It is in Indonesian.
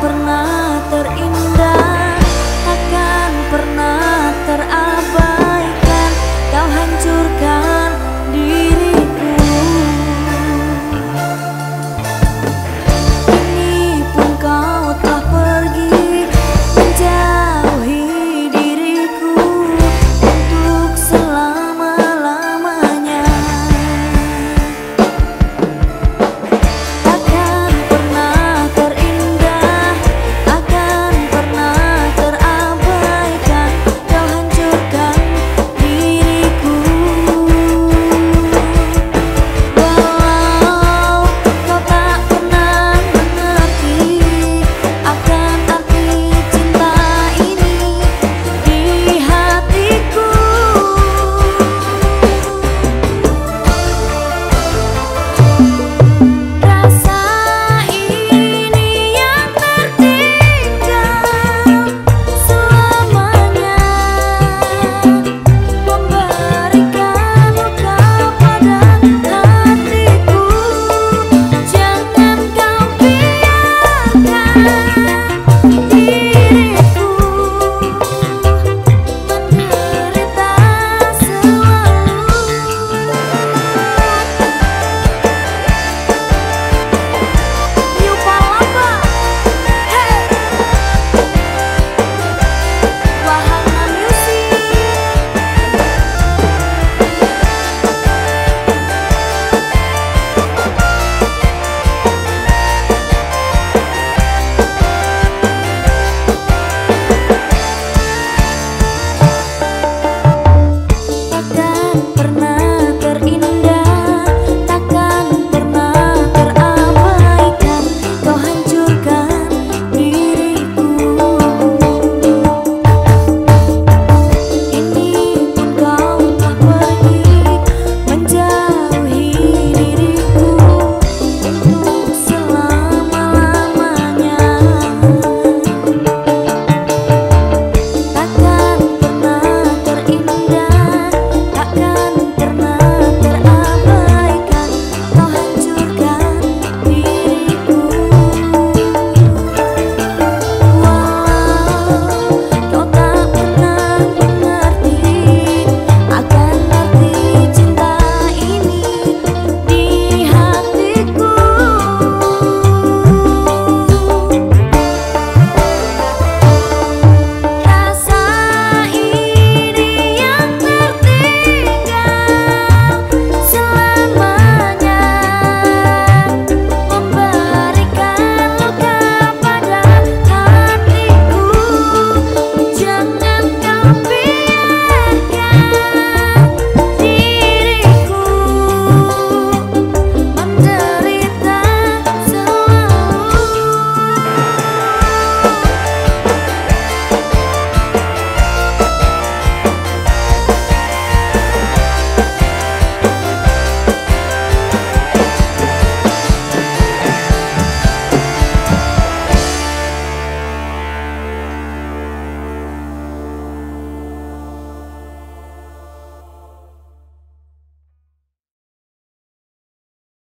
pernah terima.